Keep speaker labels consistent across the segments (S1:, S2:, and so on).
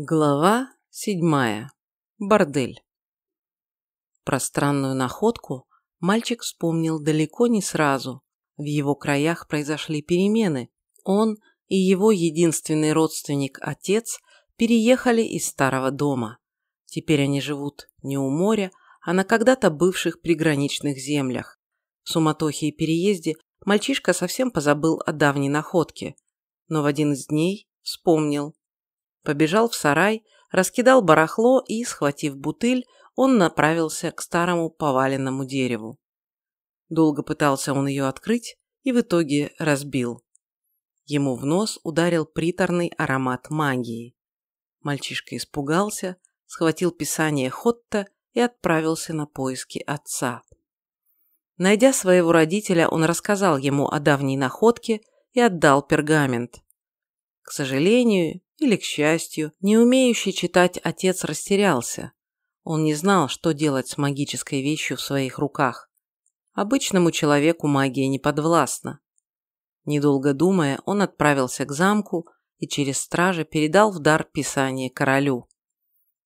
S1: Глава седьмая. Бордель. Про странную находку мальчик вспомнил далеко не сразу. В его краях произошли перемены. Он и его единственный родственник, отец, переехали из старого дома. Теперь они живут не у моря, а на когда-то бывших приграничных землях. В суматохе и переезде мальчишка совсем позабыл о давней находке. Но в один из дней вспомнил побежал в сарай, раскидал барахло и, схватив бутыль, он направился к старому поваленному дереву. Долго пытался он ее открыть и в итоге разбил. Ему в нос ударил приторный аромат магии. Мальчишка испугался, схватил писание Хотта и отправился на поиски отца. Найдя своего родителя, он рассказал ему о давней находке и отдал пергамент. К сожалению, или, к счастью, не умеющий читать отец растерялся. Он не знал, что делать с магической вещью в своих руках. Обычному человеку магия не подвластна. Недолго думая, он отправился к замку и через стража передал в дар писание королю.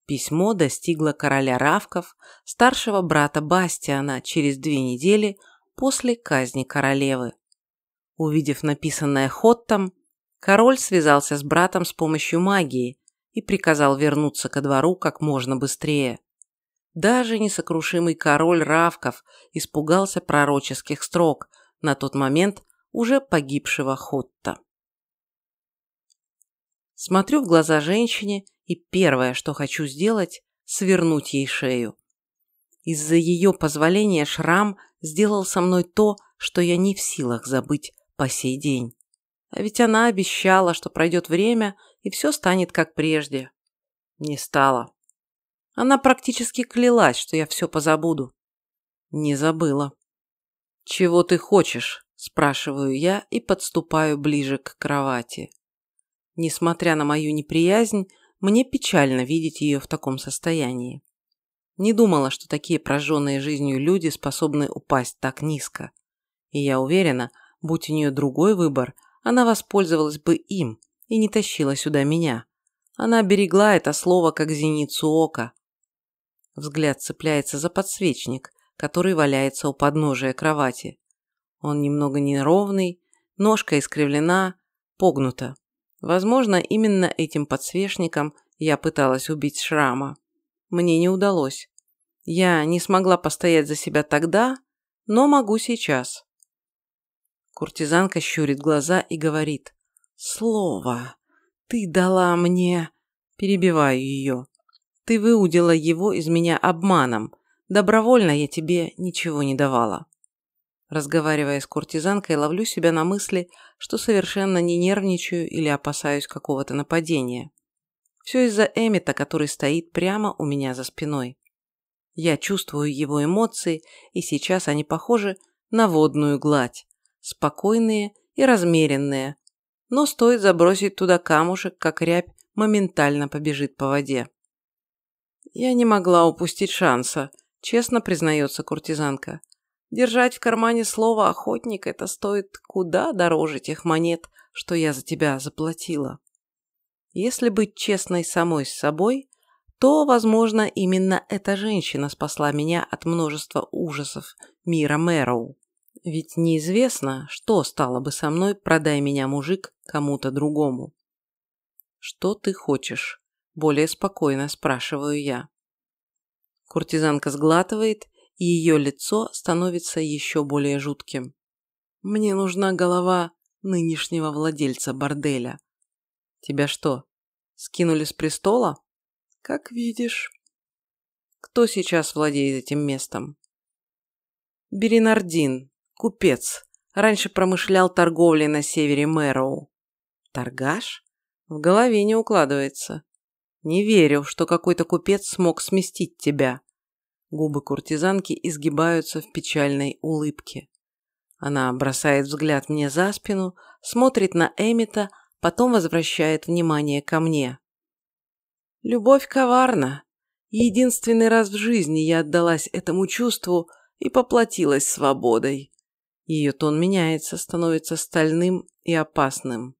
S1: Письмо достигло короля Равков, старшего брата Бастиана, через две недели после казни королевы. Увидев написанное Хоттом, Король связался с братом с помощью магии и приказал вернуться ко двору как можно быстрее. Даже несокрушимый король Равков испугался пророческих строк, на тот момент уже погибшего Хотта. Смотрю в глаза женщине, и первое, что хочу сделать, свернуть ей шею. Из-за ее позволения шрам сделал со мной то, что я не в силах забыть по сей день. А ведь она обещала, что пройдет время, и все станет как прежде. Не стало. Она практически клялась, что я все позабуду. Не забыла. «Чего ты хочешь?» – спрашиваю я и подступаю ближе к кровати. Несмотря на мою неприязнь, мне печально видеть ее в таком состоянии. Не думала, что такие прожженные жизнью люди способны упасть так низко. И я уверена, будь у нее другой выбор, она воспользовалась бы им и не тащила сюда меня. Она берегла это слово как зеницу ока. Взгляд цепляется за подсвечник, который валяется у подножия кровати. Он немного неровный, ножка искривлена, погнута. Возможно, именно этим подсвечником я пыталась убить шрама. Мне не удалось. Я не смогла постоять за себя тогда, но могу сейчас. Куртизанка щурит глаза и говорит. «Слово! Ты дала мне...» Перебиваю ее. «Ты выудила его из меня обманом. Добровольно я тебе ничего не давала». Разговаривая с куртизанкой, ловлю себя на мысли, что совершенно не нервничаю или опасаюсь какого-то нападения. Все из-за Эмита, который стоит прямо у меня за спиной. Я чувствую его эмоции, и сейчас они похожи на водную гладь спокойные и размеренные, но стоит забросить туда камушек, как рябь моментально побежит по воде. Я не могла упустить шанса, честно признается куртизанка. Держать в кармане слово «охотник» это стоит куда дороже тех монет, что я за тебя заплатила. Если быть честной самой с собой, то, возможно, именно эта женщина спасла меня от множества ужасов мира Мэроу. Ведь неизвестно, что стало бы со мной, продай меня, мужик, кому-то другому. Что ты хочешь? Более спокойно спрашиваю я. Куртизанка сглатывает, и ее лицо становится еще более жутким. Мне нужна голова нынешнего владельца борделя. Тебя что, скинули с престола? Как видишь. Кто сейчас владеет этим местом? Беринардин, Купец. Раньше промышлял торговлей на севере Мэроу. Торгаш? В голове не укладывается. Не верю, что какой-то купец смог сместить тебя. Губы куртизанки изгибаются в печальной улыбке. Она бросает взгляд мне за спину, смотрит на Эмита, потом возвращает внимание ко мне. Любовь коварна. Единственный раз в жизни я отдалась этому чувству и поплатилась свободой. Ее тон меняется, становится стальным и опасным.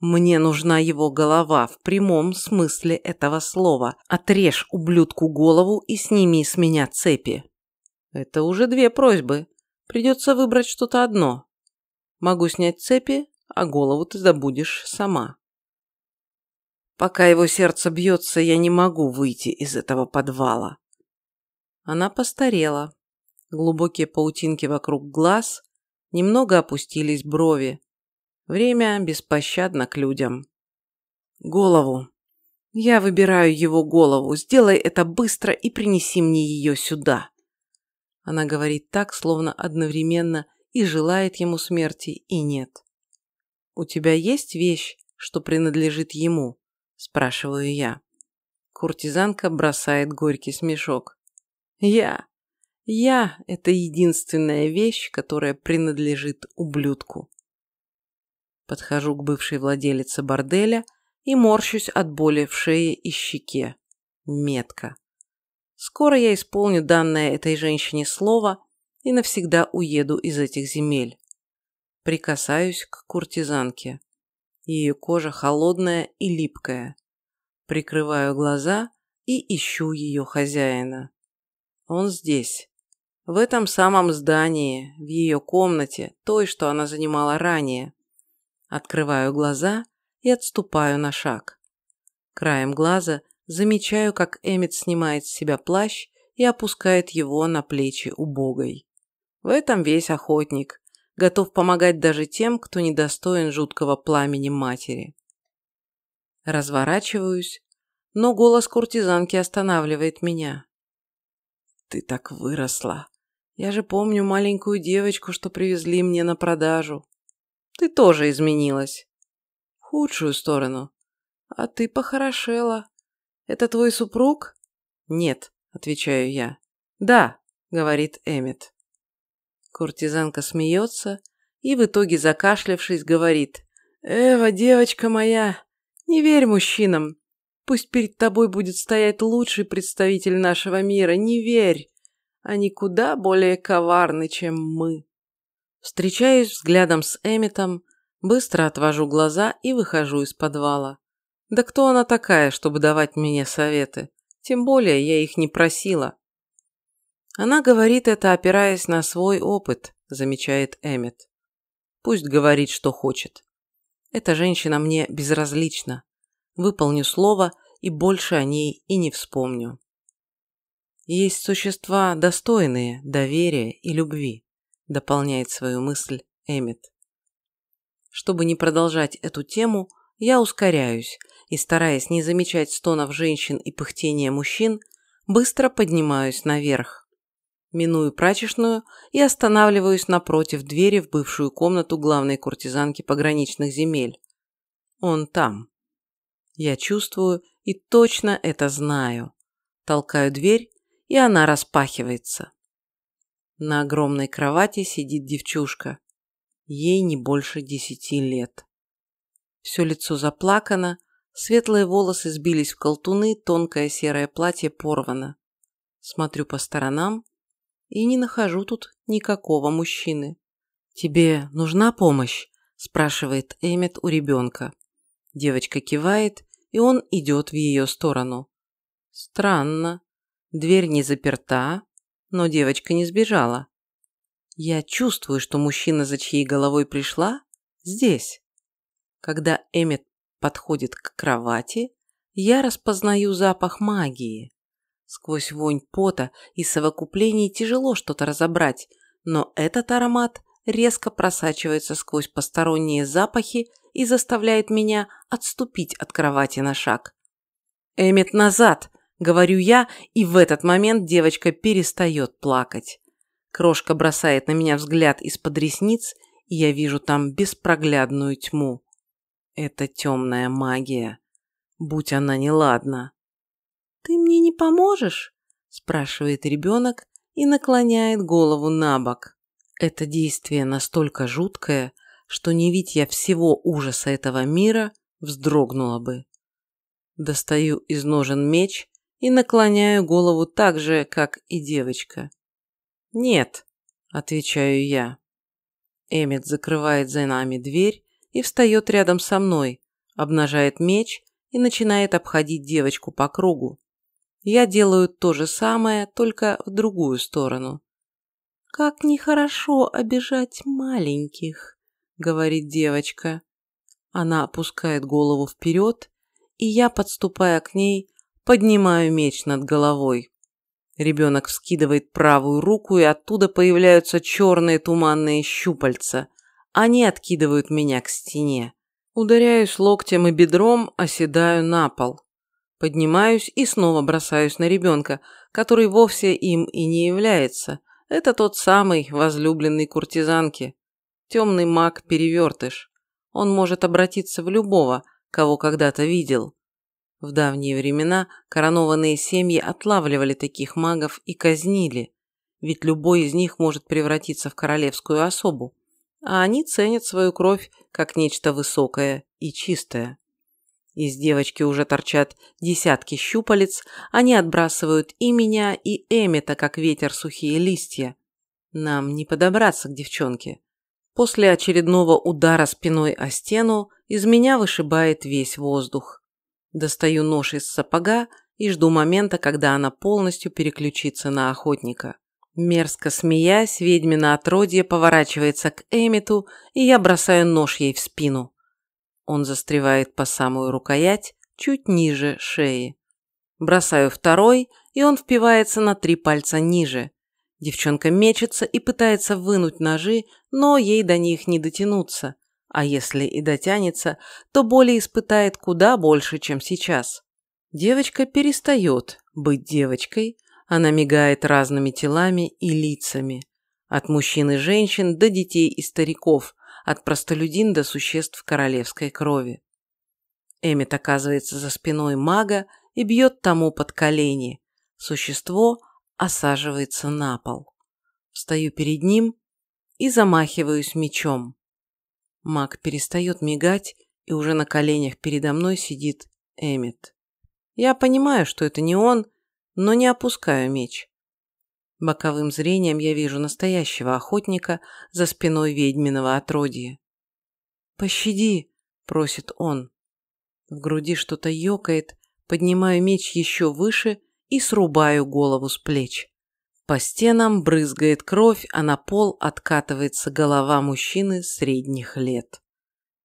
S1: Мне нужна его голова в прямом смысле этого слова. Отрежь ублюдку голову и сними с меня цепи. Это уже две просьбы. Придется выбрать что-то одно. Могу снять цепи, а голову ты забудешь сама. Пока его сердце бьется, я не могу выйти из этого подвала. Она постарела. Глубокие паутинки вокруг глаз, немного опустились брови. Время беспощадно к людям. Голову. Я выбираю его голову. Сделай это быстро и принеси мне ее сюда. Она говорит так, словно одновременно и желает ему смерти, и нет. «У тебя есть вещь, что принадлежит ему?» – спрашиваю я. Куртизанка бросает горький смешок. «Я. Я – это единственная вещь, которая принадлежит ублюдку». Подхожу к бывшей владелице борделя и морщусь от боли в шее и щеке. Метка. Скоро я исполню данное этой женщине слово и навсегда уеду из этих земель. Прикасаюсь к куртизанке. Ее кожа холодная и липкая. Прикрываю глаза и ищу ее хозяина. Он здесь. В этом самом здании, в ее комнате, той, что она занимала ранее. Открываю глаза и отступаю на шаг. Краем глаза замечаю, как Эммет снимает с себя плащ и опускает его на плечи убогой. В этом весь охотник, готов помогать даже тем, кто недостоин жуткого пламени матери. Разворачиваюсь, но голос куртизанки останавливает меня. «Ты так выросла. Я же помню маленькую девочку, что привезли мне на продажу. Ты тоже изменилась. В худшую сторону. А ты похорошела. Это твой супруг? Нет, отвечаю я. Да, говорит Эммет. Куртизанка смеется и в итоге, закашлявшись, говорит. «Эва, девочка моя, не верь мужчинам. Пусть перед тобой будет стоять лучший представитель нашего мира. Не верь. Они куда более коварны, чем мы. Встречаюсь взглядом с Эмитом, быстро отвожу глаза и выхожу из подвала. Да кто она такая, чтобы давать мне советы? Тем более я их не просила. Она говорит это, опираясь на свой опыт, замечает Эммет. Пусть говорит, что хочет. Эта женщина мне безразлична. Выполню слово и больше о ней и не вспомню. Есть существа, достойные доверия и любви дополняет свою мысль Эммет. Чтобы не продолжать эту тему, я ускоряюсь и, стараясь не замечать стонов женщин и пыхтения мужчин, быстро поднимаюсь наверх. Миную прачечную и останавливаюсь напротив двери в бывшую комнату главной куртизанки пограничных земель. Он там. Я чувствую и точно это знаю. Толкаю дверь, и она распахивается. На огромной кровати сидит девчушка. Ей не больше десяти лет. Все лицо заплакано, светлые волосы сбились в колтуны, тонкое серое платье порвано. Смотрю по сторонам и не нахожу тут никакого мужчины. «Тебе нужна помощь?» – спрашивает Эммет у ребенка. Девочка кивает, и он идет в ее сторону. Странно. Дверь не заперта, но девочка не сбежала. Я чувствую, что мужчина, за чьей головой пришла, здесь. Когда Эммет подходит к кровати, я распознаю запах магии. Сквозь вонь пота и совокуплений тяжело что-то разобрать, но этот аромат резко просачивается сквозь посторонние запахи и заставляет меня отступить от кровати на шаг. «Эммет, назад!» Говорю я, и в этот момент девочка перестает плакать. Крошка бросает на меня взгляд из-под ресниц, и я вижу там беспроглядную тьму. Это темная магия. Будь она неладна. «Ты мне не поможешь?» – спрашивает ребенок и наклоняет голову на бок. Это действие настолько жуткое, что не видя всего ужаса этого мира, вздрогнула бы. Достаю из ножен меч и наклоняю голову так же, как и девочка. «Нет», – отвечаю я. Эммет закрывает за нами дверь и встает рядом со мной, обнажает меч и начинает обходить девочку по кругу. Я делаю то же самое, только в другую сторону. «Как нехорошо обижать маленьких», — говорит девочка. Она опускает голову вперед, и я, подступая к ней, поднимаю меч над головой. Ребенок вскидывает правую руку, и оттуда появляются черные туманные щупальца. Они откидывают меня к стене. Ударяюсь локтем и бедром, оседаю на пол. Поднимаюсь и снова бросаюсь на ребенка, который вовсе им и не является. Это тот самый возлюбленный куртизанки. Темный маг-перевертыш. Он может обратиться в любого, кого когда-то видел. В давние времена коронованные семьи отлавливали таких магов и казнили, ведь любой из них может превратиться в королевскую особу, а они ценят свою кровь как нечто высокое и чистое. Из девочки уже торчат десятки щупалец, они отбрасывают и меня, и Эмита, как ветер сухие листья. Нам не подобраться к девчонке. После очередного удара спиной о стену из меня вышибает весь воздух. Достаю нож из сапога и жду момента, когда она полностью переключится на охотника. Мерзко смеясь, ведьмина отродье поворачивается к Эмиту, и я бросаю нож ей в спину. Он застревает по самую рукоять, чуть ниже шеи. Бросаю второй, и он впивается на три пальца ниже. Девчонка мечется и пытается вынуть ножи, но ей до них не дотянуться. А если и дотянется, то боли испытает куда больше, чем сейчас. Девочка перестает быть девочкой, она мигает разными телами и лицами. От мужчин и женщин до детей и стариков, от простолюдин до существ королевской крови. Эмит оказывается за спиной мага и бьет тому под колени. Существо осаживается на пол. Встаю перед ним и замахиваюсь мечом. Маг перестает мигать, и уже на коленях передо мной сидит Эмит. Я понимаю, что это не он, но не опускаю меч. Боковым зрением я вижу настоящего охотника за спиной ведьминого отродья. «Пощади!» – просит он. В груди что-то ёкает, поднимаю меч еще выше и срубаю голову с плеч. По стенам брызгает кровь, а на пол откатывается голова мужчины средних лет.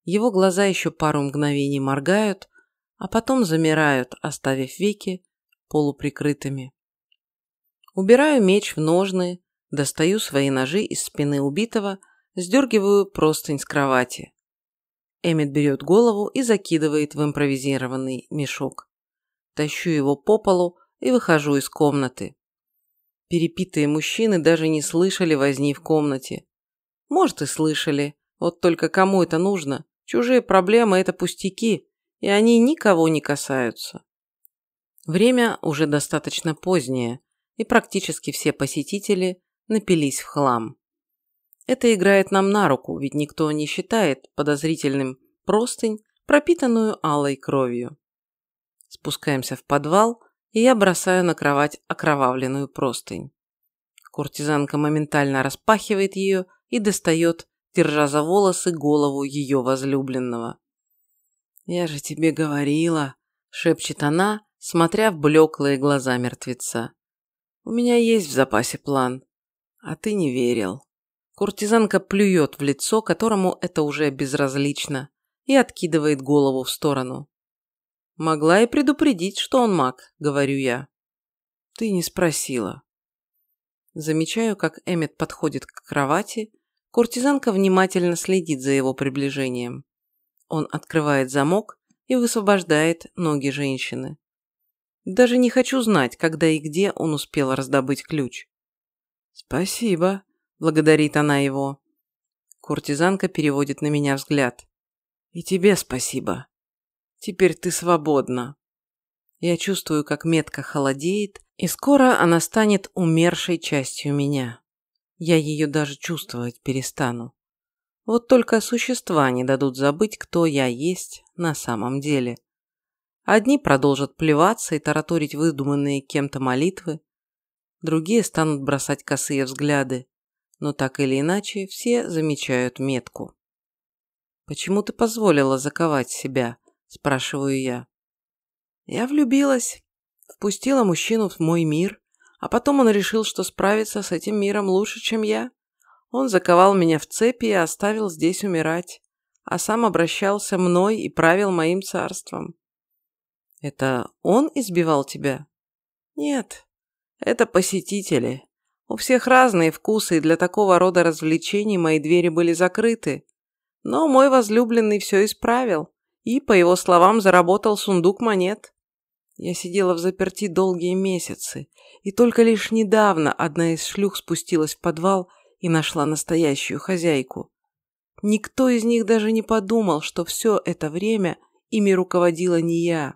S1: Его глаза еще пару мгновений моргают, а потом замирают, оставив веки полуприкрытыми. Убираю меч в ножны, достаю свои ножи из спины убитого, сдергиваю простынь с кровати. Эммет берет голову и закидывает в импровизированный мешок. Тащу его по полу и выхожу из комнаты. Перепитые мужчины даже не слышали возни в комнате. Может и слышали, вот только кому это нужно? Чужие проблемы – это пустяки, и они никого не касаются. Время уже достаточно позднее, и практически все посетители напились в хлам. Это играет нам на руку, ведь никто не считает подозрительным простынь, пропитанную алой кровью. Спускаемся в подвал, и я бросаю на кровать окровавленную простынь. Куртизанка моментально распахивает ее и достает, держа за волосы, голову ее возлюбленного. «Я же тебе говорила», – шепчет она, смотря в блеклые глаза мертвеца. У меня есть в запасе план. А ты не верил. Куртизанка плюет в лицо, которому это уже безразлично, и откидывает голову в сторону. Могла и предупредить, что он маг, говорю я. Ты не спросила. Замечаю, как Эммет подходит к кровати. Куртизанка внимательно следит за его приближением. Он открывает замок и высвобождает ноги женщины. Даже не хочу знать, когда и где он успел раздобыть ключ. «Спасибо», – благодарит она его. Куртизанка переводит на меня взгляд. «И тебе спасибо. Теперь ты свободна». Я чувствую, как метка холодеет, и скоро она станет умершей частью меня. Я ее даже чувствовать перестану. Вот только существа не дадут забыть, кто я есть на самом деле. Одни продолжат плеваться и тараторить выдуманные кем-то молитвы, другие станут бросать косые взгляды, но так или иначе все замечают метку. «Почему ты позволила заковать себя?» – спрашиваю я. Я влюбилась, впустила мужчину в мой мир, а потом он решил, что справится с этим миром лучше, чем я. Он заковал меня в цепи и оставил здесь умирать, а сам обращался мной и правил моим царством. Это он избивал тебя? Нет, это посетители. У всех разные вкусы, и для такого рода развлечений мои двери были закрыты. Но мой возлюбленный все исправил и, по его словам, заработал сундук монет. Я сидела в заперти долгие месяцы, и только лишь недавно одна из шлюх спустилась в подвал и нашла настоящую хозяйку. Никто из них даже не подумал, что все это время ими руководила не я.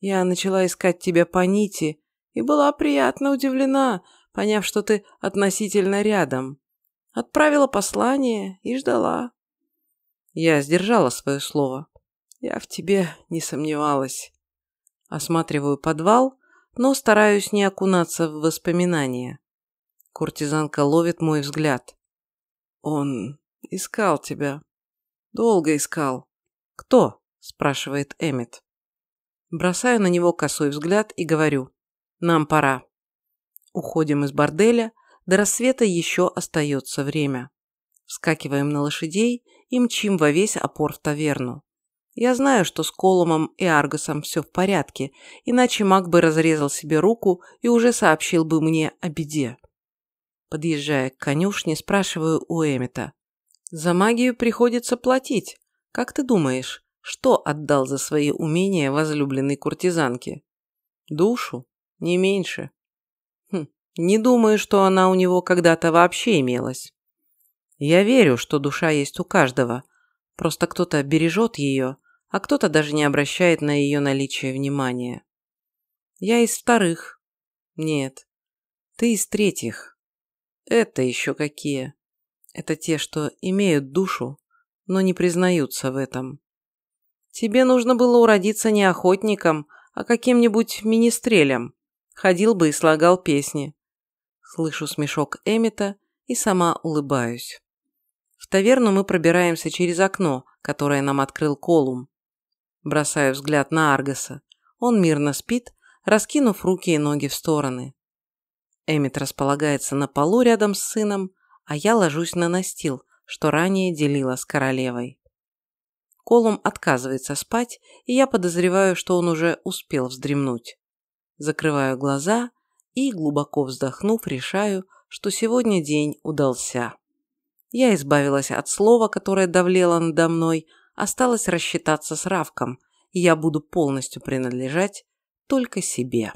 S1: Я начала искать тебя по нити и была приятно удивлена, поняв, что ты относительно рядом. Отправила послание и ждала. Я сдержала свое слово. Я в тебе не сомневалась. Осматриваю подвал, но стараюсь не окунаться в воспоминания. Куртизанка ловит мой взгляд. Он искал тебя. Долго искал. Кто? спрашивает Эмит. Бросаю на него косой взгляд и говорю. Нам пора. Уходим из борделя, до рассвета еще остается время. Вскакиваем на лошадей и мчим во весь опор в таверну. Я знаю, что с Колумом и Аргосом все в порядке, иначе маг бы разрезал себе руку и уже сообщил бы мне о беде. Подъезжая к конюшне, спрашиваю у Эмита. «За магию приходится платить. Как ты думаешь, что отдал за свои умения возлюбленной куртизанке?» «Душу, не меньше. Не думаю, что она у него когда-то вообще имелась. Я верю, что душа есть у каждого, просто кто-то бережет ее, а кто-то даже не обращает на ее наличие внимания. Я из вторых. Нет, ты из третьих. Это еще какие? Это те, что имеют душу, но не признаются в этом. Тебе нужно было уродиться не охотником, а каким-нибудь министрелем. Ходил бы и слагал песни. Слышу смешок Эмита и сама улыбаюсь. В таверну мы пробираемся через окно, которое нам открыл Колум. Бросаю взгляд на Аргаса. Он мирно спит, раскинув руки и ноги в стороны. Эмит располагается на полу рядом с сыном, а я ложусь на настил, что ранее делила с королевой. Колум отказывается спать, и я подозреваю, что он уже успел вздремнуть. Закрываю глаза и, глубоко вздохнув, решаю, что сегодня день удался. Я избавилась от слова, которое давлело надо мной, осталось рассчитаться с Равком, и я буду полностью принадлежать только себе.